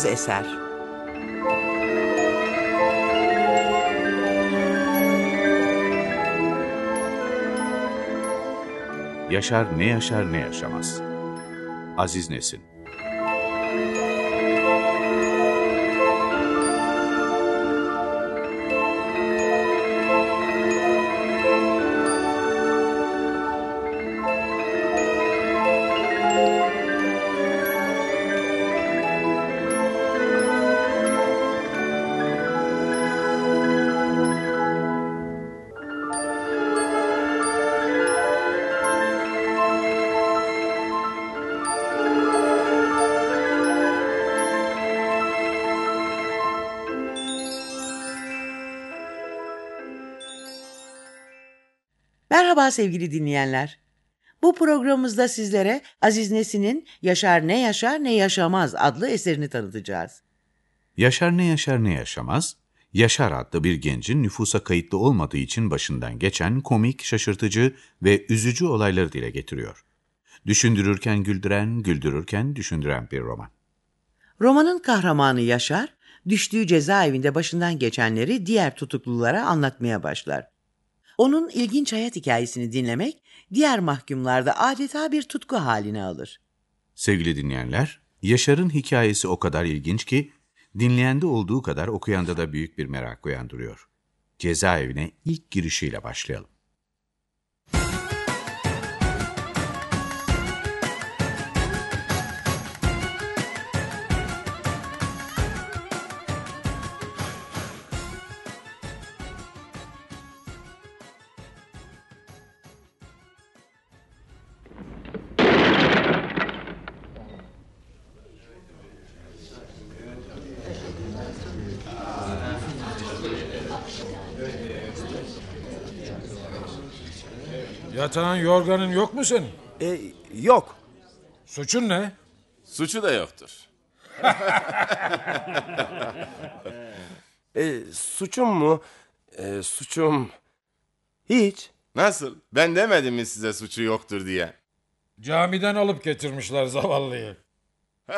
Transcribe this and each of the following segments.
Bağımsız eser. Yaşar ne yaşar ne yaşamaz. Aziz Nesin Merhaba sevgili dinleyenler. Bu programımızda sizlere Aziz Nesin'in Yaşar Ne Yaşar Ne Yaşamaz adlı eserini tanıtacağız. Yaşar ne yaşar ne yaşamaz, Yaşar adlı bir gencin nüfusa kayıtlı olmadığı için başından geçen komik, şaşırtıcı ve üzücü olayları dile getiriyor. Düşündürürken güldüren, güldürürken düşündüren bir roman. Romanın kahramanı Yaşar, düştüğü cezaevinde başından geçenleri diğer tutuklulara anlatmaya başlar. Onun ilginç hayat hikayesini dinlemek diğer mahkumlarda adeta bir tutku haline alır. Sevgili dinleyenler, Yaşar'ın hikayesi o kadar ilginç ki, dinleyende olduğu kadar okuyanda da büyük bir merak uyandırıyor. Cezaevine ilk girişiyle başlayalım. Yatağın yorganın yok mu senin? E, yok. Suçun ne? Suçu da yoktur. E, suçum mu? E, suçum... Hiç. Nasıl? Ben demedim mi size suçu yoktur diye? Camiden alıp getirmişler zavallıyı.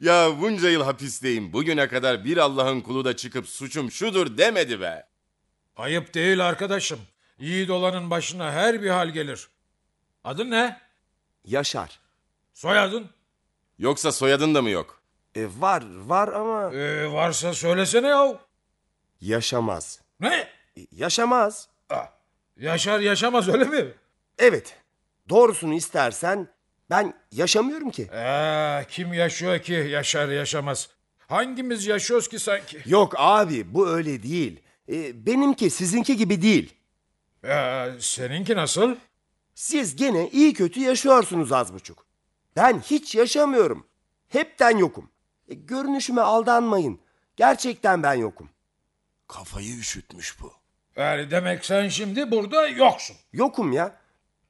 ya bunca yıl hapisteyim. Bugüne kadar bir Allah'ın kulu da çıkıp suçum şudur demedi be. Ayıp değil arkadaşım. Yiğit olanın başına her bir hal gelir. Adın ne? Yaşar. Soyadın? Yoksa soyadın da mı yok? E, var, var ama Ee, varsa söylesene yahu. yaşamaz. Ne? E, yaşamaz. Ah, Yaşar yaşamaz öyle mi? Evet. Doğrusunu istersen ben yaşamıyorum ki. Ee, kim yaşıyor ki yaşar yaşamaz? Hangimiz yaşıyoruz ki sanki? Yok abi bu öyle değil. E, benimki sizinki gibi değil. Ee, seninki nasıl? Siz gene iyi kötü yaşıyorsunuz az buçuk. Ben hiç yaşamıyorum. Hepten yokum. E, görünüşüme aldanmayın. Gerçekten ben yokum. Kafayı üşütmüş bu. Yani demek sen şimdi burada yoksun. Yokum ya.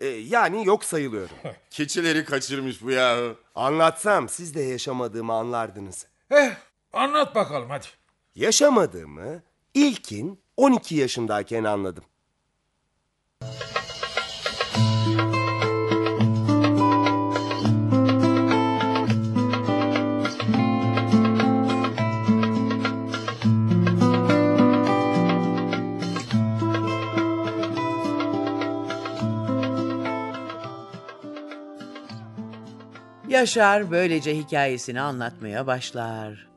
E, yani yok sayılıyorum. Keçileri kaçırmış bu yahu. Anlatsam siz de yaşamadığımı anlardınız. Eh, anlat bakalım hadi. Yaşamadığımı ilkin 12 yaşındayken anladım. Yaşar böylece hikayesini anlatmaya başlar.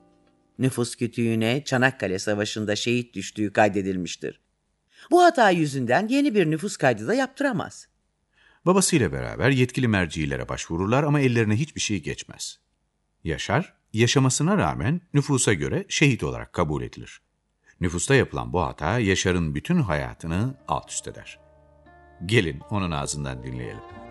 Nüfus kütüğüne Çanakkale Savaşı'nda şehit düştüğü kaydedilmiştir. Bu hata yüzünden yeni bir nüfus kaydı da yaptıramaz. Babasıyla beraber yetkili mercilere başvururlar ama ellerine hiçbir şey geçmez. Yaşar, yaşamasına rağmen nüfusa göre şehit olarak kabul edilir. Nüfusta yapılan bu hata Yaşar'ın bütün hayatını alt üst eder. Gelin onun ağzından dinleyelim.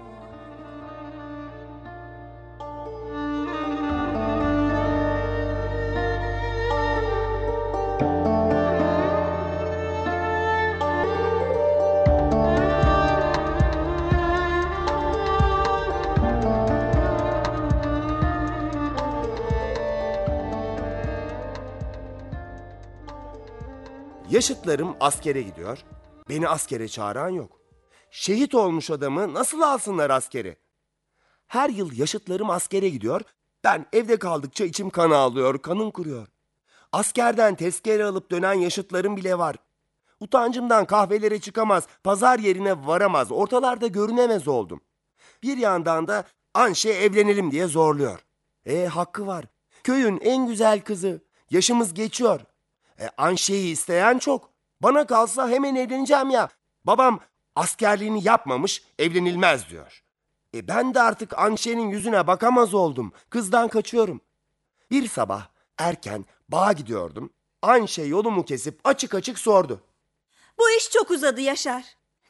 Yaşıtlarım askere gidiyor. Beni askere çağıran yok. Şehit olmuş adamı nasıl alsınlar askere? Her yıl yaşıtlarım askere gidiyor. Ben evde kaldıkça içim kan ağlıyor, kanım kuruyor. Askerden tezkere alıp dönen yaşıtlarım bile var. Utancımdan kahvelere çıkamaz, pazar yerine varamaz, ortalarda görünemez oldum. Bir yandan da Anşe evlenelim diye zorluyor. E hakkı var. Köyün en güzel kızı. Yaşımız geçiyor. E, Anşe'yi isteyen çok. Bana kalsa hemen evleneceğim ya. Babam askerliğini yapmamış, evlenilmez diyor. E ben de artık Anşe'nin yüzüne bakamaz oldum. Kızdan kaçıyorum. Bir sabah erken bağa gidiyordum. Anşe yolumu kesip açık açık sordu. Bu iş çok uzadı Yaşar.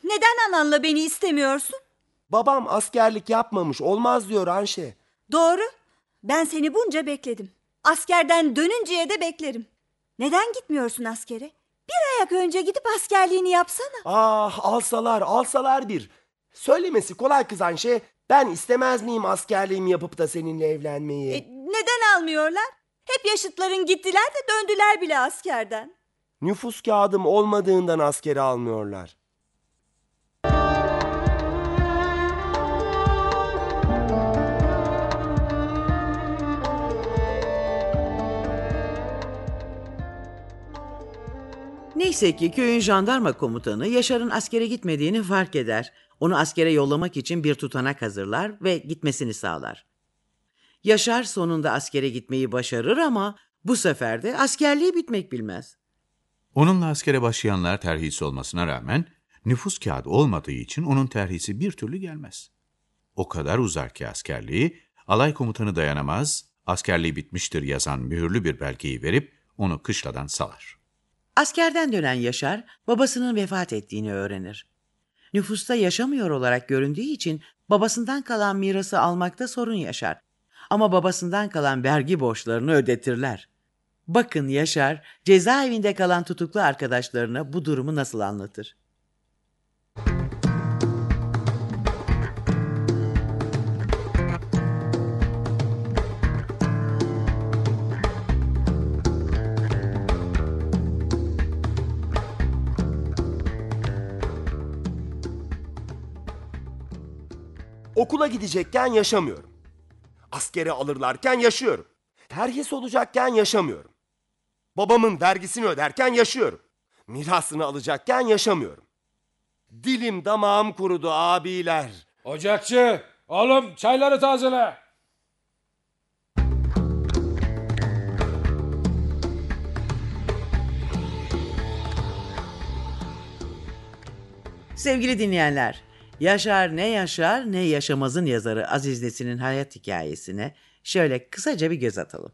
Neden ananla beni istemiyorsun? Babam askerlik yapmamış olmaz diyor Anşe. Doğru. Ben seni bunca bekledim. Askerden dönünceye de beklerim. Neden gitmiyorsun askere? Bir ayak önce gidip askerliğini yapsana. Ah alsalar alsalar bir. Söylemesi kolay kız Anşe. Ben istemez miyim askerliğimi yapıp da seninle evlenmeyi? E, neden almıyorlar? Hep yaşıtların gittiler de döndüler bile askerden. Nüfus kağıdım olmadığından askere almıyorlar. Neyse ki köyün jandarma komutanı Yaşar'ın askere gitmediğini fark eder. Onu askere yollamak için bir tutanak hazırlar ve gitmesini sağlar. Yaşar sonunda askere gitmeyi başarır ama bu sefer de askerliği bitmek bilmez. Onunla askere başlayanlar terhisi olmasına rağmen nüfus kağıdı olmadığı için onun terhisi bir türlü gelmez. O kadar uzar ki askerliği, alay komutanı dayanamaz, askerliği bitmiştir yazan mühürlü bir belgeyi verip onu kışladan salar. Askerden dönen Yaşar babasının vefat ettiğini öğrenir. Nüfusta yaşamıyor olarak göründüğü için babasından kalan mirası almakta sorun yaşar. Ama babasından kalan vergi borçlarını ödetirler. Bakın Yaşar cezaevinde kalan tutuklu arkadaşlarına bu durumu nasıl anlatır. Okula gidecekken yaşamıyorum. Askere alırlarken yaşıyorum. Terhis olacakken yaşamıyorum. Babamın vergisini öderken yaşıyorum. Mirasını alacakken yaşamıyorum. Dilim damağım kurudu abiler. Ocakçı, oğlum çayları tazele. Sevgili dinleyenler, Yaşar ne yaşar ne yaşamazın yazarı Aziz Nesin'in hayat hikayesine şöyle kısaca bir göz atalım.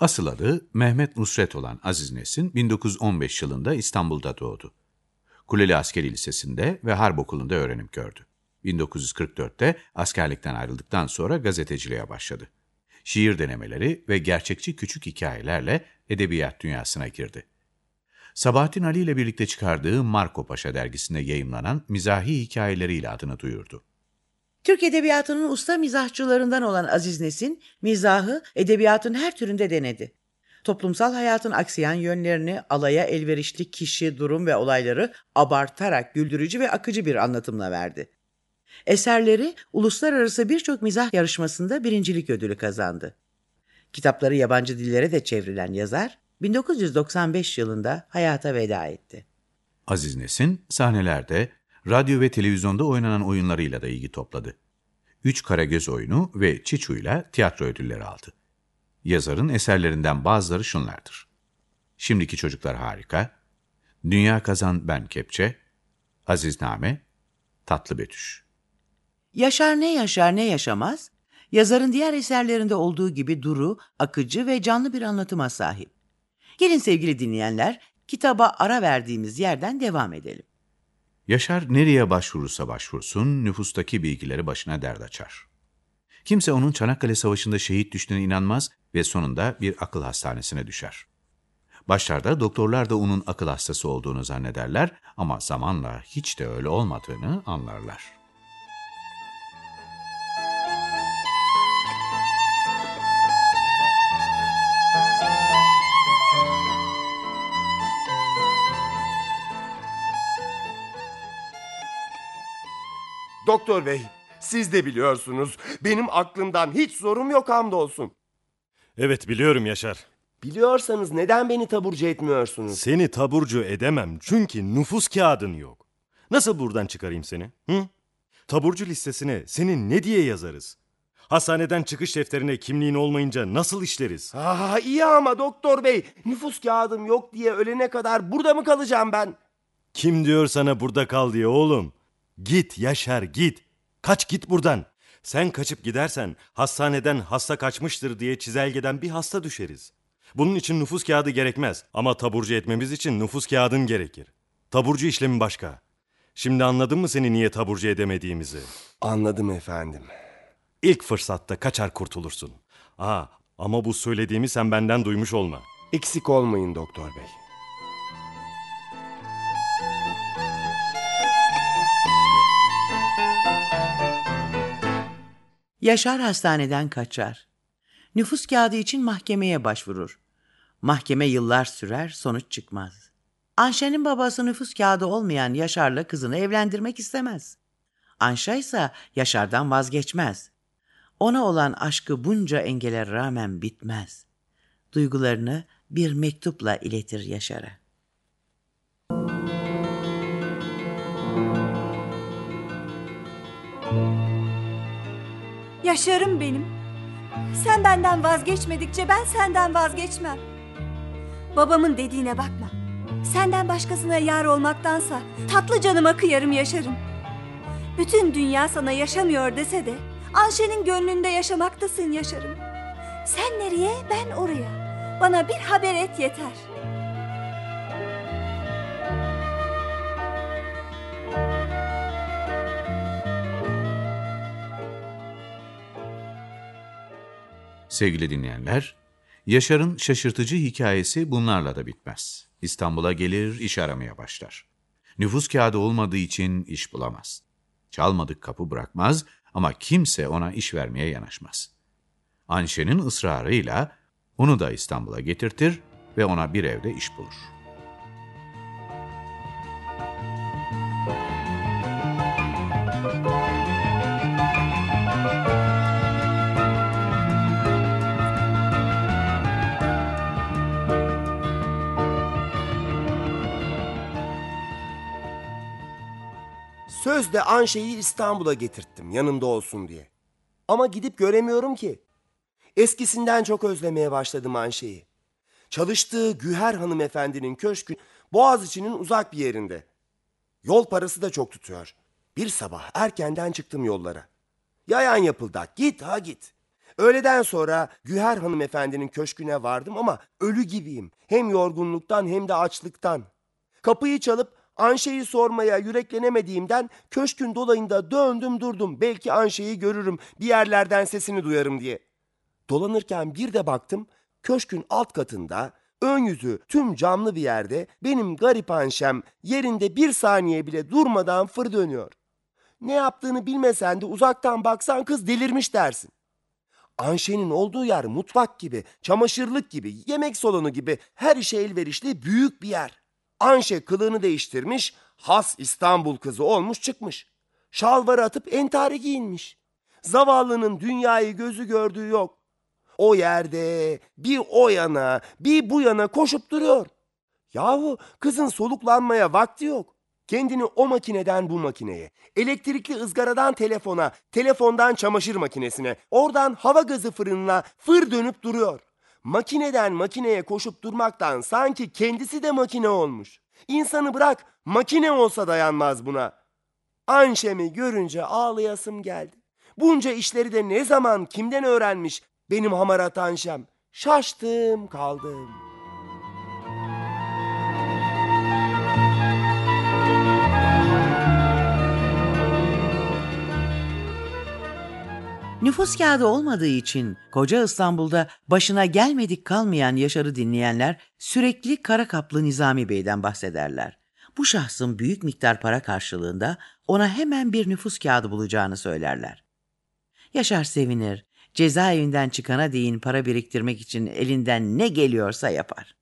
Asıl adı Mehmet Nusret olan Aziz Nesin 1915 yılında İstanbul'da doğdu. Kuleli Askeri Lisesi'nde ve Harp Okulu'nda öğrenim gördü. 1944'te askerlikten ayrıldıktan sonra gazeteciliğe başladı. Şiir denemeleri ve gerçekçi küçük hikayelerle edebiyat dünyasına girdi. Sabahattin Ali ile birlikte çıkardığı Marco Paşa dergisinde yayımlanan mizahi hikayeleriyle adını duyurdu. Türk edebiyatının usta mizahçılarından olan Aziz Nesin, mizahı edebiyatın her türünde denedi. Toplumsal hayatın aksayan yönlerini, alaya elverişli kişi, durum ve olayları abartarak güldürücü ve akıcı bir anlatımla verdi. Eserleri uluslararası birçok mizah yarışmasında birincilik ödülü kazandı. Kitapları yabancı dillere de çevrilen yazar, 1995 yılında hayata veda etti. Aziz Nesin sahnelerde, radyo ve televizyonda oynanan oyunlarıyla da ilgi topladı. Üç Karagöz oyunu ve Çiçu'yla tiyatro ödülleri aldı. Yazarın eserlerinden bazıları şunlardır. Şimdiki Çocuklar Harika, Dünya Kazan Ben Kepçe, Azizname, Tatlı Betüş. Yaşar ne yaşar ne yaşamaz, yazarın diğer eserlerinde olduğu gibi duru, akıcı ve canlı bir anlatıma sahip. Gelin sevgili dinleyenler, kitaba ara verdiğimiz yerden devam edelim. Yaşar nereye başvurursa başvursun nüfustaki bilgileri başına dert açar. Kimse onun Çanakkale Savaşı'nda şehit düştüğüne inanmaz ve sonunda bir akıl hastanesine düşer. Başlarda doktorlar da onun akıl hastası olduğunu zannederler ama zamanla hiç de öyle olmadığını anlarlar. Doktor bey, Siz de biliyorsunuz. Benim aklımdan hiç zorum yok hamdolsun. Evet biliyorum Yaşar. Biliyorsanız neden beni taburcu etmiyorsunuz? Seni taburcu edemem çünkü nüfus kağıdın yok. Nasıl buradan çıkarayım seni? Hı? Taburcu listesine seni ne diye yazarız? Hastaneden çıkış defterine kimliğin olmayınca nasıl işleriz? Aa, iyi ama doktor bey nüfus kağıdım yok diye ölene kadar burada mı kalacağım ben? Kim diyor sana burada kal diye oğlum? Git Yaşar git. Kaç git buradan. Sen kaçıp gidersen hastaneden hasta kaçmıştır diye çizelgeden bir hasta düşeriz. Bunun için nüfus kağıdı gerekmez ama taburcu etmemiz için nüfus kağıdın gerekir. Taburcu işlemi başka. Şimdi anladın mı seni niye taburcu edemediğimizi? Anladım efendim. İlk fırsatta kaçar kurtulursun. Aa, ama bu söylediğimi sen benden duymuş olma. Eksik olmayın doktor bey. Yaşar hastaneden kaçar. Nüfus kağıdı için mahkemeye başvurur. Mahkeme yıllar sürer, sonuç çıkmaz. Anşe'nin babası nüfus kağıdı olmayan Yaşar'la kızını evlendirmek istemez. Anşa ise Yaşar'dan vazgeçmez. Ona olan aşkı bunca engele rağmen bitmez. Duygularını bir mektupla iletir Yaşar'a. Yaşarım benim. Sen benden vazgeçmedikçe ben senden vazgeçmem. Babamın dediğine bakma. Senden başkasına yar olmaktansa tatlı canıma kıyarım yaşarım. Bütün dünya sana yaşamıyor dese de Anşe'nin gönlünde yaşamaktasın yaşarım. Sen nereye ben oraya. Bana bir haber et yeter. Sevgili dinleyenler, Yaşar'ın şaşırtıcı hikayesi bunlarla da bitmez. İstanbul'a gelir, iş aramaya başlar. Nüfus kağıdı olmadığı için iş bulamaz. Çalmadık kapı bırakmaz ama kimse ona iş vermeye yanaşmaz. Anşe'nin ısrarıyla onu da İstanbul'a getirtir ve ona bir evde iş bulur. Sözde Anşe'yi İstanbul'a getirttim yanımda olsun diye. Ama gidip göremiyorum ki. Eskisinden çok özlemeye başladım Anşe'yi. Çalıştığı Güher hanımefendinin köşkü Boğaziçi'nin uzak bir yerinde. Yol parası da çok tutuyor. Bir sabah erkenden çıktım yollara. Yayan yapıldak git ha git. Öğleden sonra Güher hanımefendinin köşküne vardım ama ölü gibiyim. Hem yorgunluktan hem de açlıktan. Kapıyı çalıp Anşe'yi sormaya yüreklenemediğimden köşkün dolayında döndüm durdum. Belki Anşe'yi görürüm bir yerlerden sesini duyarım diye. Dolanırken bir de baktım köşkün alt katında ön yüzü tüm camlı bir yerde benim garip Anşem yerinde bir saniye bile durmadan fır dönüyor. Ne yaptığını bilmesen de uzaktan baksan kız delirmiş dersin. Anşe'nin olduğu yer mutfak gibi, çamaşırlık gibi, yemek salonu gibi her işe elverişli büyük bir yer. Anşe kılığını değiştirmiş, has İstanbul kızı olmuş çıkmış. Şalvarı atıp entari giyinmiş. Zavallının dünyayı gözü gördüğü yok. O yerde bir o yana bir bu yana koşup duruyor. Yahu kızın soluklanmaya vakti yok. Kendini o makineden bu makineye, elektrikli ızgaradan telefona, telefondan çamaşır makinesine, oradan hava gazı fırınına fır dönüp duruyor. Makineden makineye koşup durmaktan sanki kendisi de makine olmuş. İnsanı bırak makine olsa dayanmaz buna. Anşemi görünce ağlayasım geldi. Bunca işleri de ne zaman kimden öğrenmiş benim hamarat Anşem. Şaştım kaldım. Nüfus kağıdı olmadığı için koca İstanbul'da başına gelmedik kalmayan Yaşar'ı dinleyenler sürekli Kara Kaplı Nizami Bey'den bahsederler. Bu şahsın büyük miktar para karşılığında ona hemen bir nüfus kağıdı bulacağını söylerler. Yaşar sevinir, cezaevinden çıkana değin para biriktirmek için elinden ne geliyorsa yapar.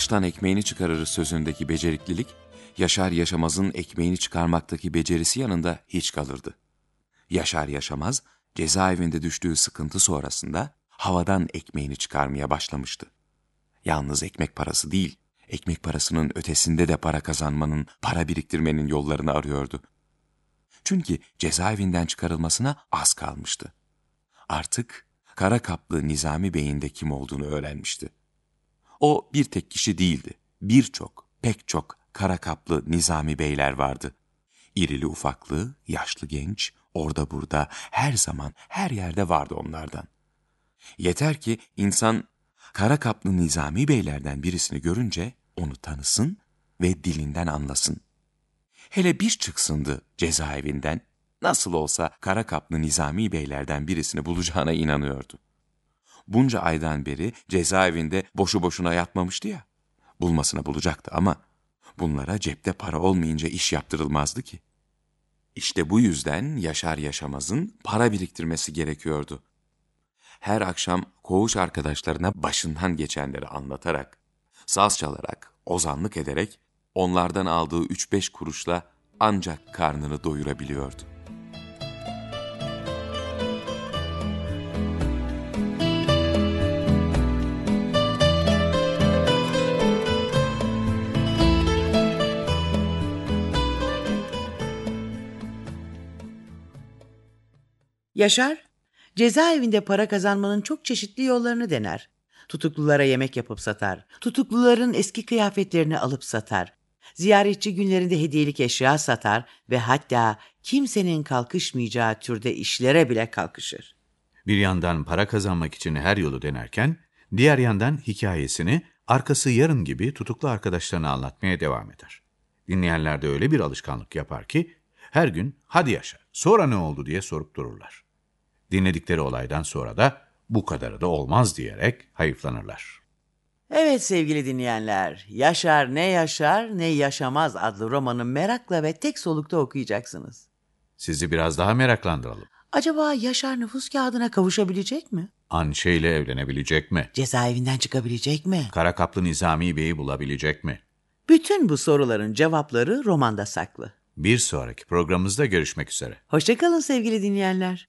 Taştan ekmeğini çıkarır sözündeki beceriklilik, Yaşar Yaşamaz'ın ekmeğini çıkarmaktaki becerisi yanında hiç kalırdı. Yaşar Yaşamaz, cezaevinde düştüğü sıkıntı sonrasında havadan ekmeğini çıkarmaya başlamıştı. Yalnız ekmek parası değil, ekmek parasının ötesinde de para kazanmanın, para biriktirmenin yollarını arıyordu. Çünkü cezaevinden çıkarılmasına az kalmıştı. Artık kara kaplı Nizami Bey'in de kim olduğunu öğrenmişti. O bir tek kişi değildi. Birçok, pek çok kara kaplı Nizami Beyler vardı. İrili ufaklı, yaşlı genç, orada burada, her zaman, her yerde vardı onlardan. Yeter ki insan kara kaplı Nizami Beylerden birisini görünce onu tanısın ve dilinden anlasın. Hele bir çıksındı cezaevinden, nasıl olsa kara kaplı Nizami Beylerden birisini bulacağına inanıyordu. Bunca aydan beri cezaevinde boşu boşuna yatmamıştı ya. Bulmasını bulacaktı ama bunlara cepte para olmayınca iş yaptırılmazdı ki. İşte bu yüzden Yaşar Yaşamaz'ın para biriktirmesi gerekiyordu. Her akşam koğuş arkadaşlarına başından geçenleri anlatarak, saz çalarak, ozanlık ederek onlardan aldığı 3-5 kuruşla ancak karnını doyurabiliyordu. Yaşar, cezaevinde para kazanmanın çok çeşitli yollarını dener. Tutuklulara yemek yapıp satar. Tutukluların eski kıyafetlerini alıp satar. Ziyaretçi günlerinde hediyelik eşya satar ve hatta kimsenin kalkışmayacağı türde işlere bile kalkışır. Bir yandan para kazanmak için her yolu denerken, diğer yandan hikayesini arkası yarın gibi tutuklu arkadaşlarına anlatmaya devam eder. Dinleyenler de öyle bir alışkanlık yapar ki, her gün hadi yaşa, sonra ne oldu diye sorup dururlar. Dinledikleri olaydan sonra da bu kadarı da olmaz diyerek hayıflanırlar. Evet sevgili dinleyenler, Yaşar ne yaşar ne yaşamaz adlı romanı merakla ve tek solukta okuyacaksınız. Sizi biraz daha meraklandıralım. Acaba Yaşar nüfus kağıdına kavuşabilecek mi? Anşe ile evlenebilecek mi? Cezaevinden çıkabilecek mi? Kara kaplı Nizami Bey'i bulabilecek mi? Bütün bu soruların cevapları romanda saklı. Bir sonraki programımızda görüşmek üzere. Hoşçakalın sevgili dinleyenler.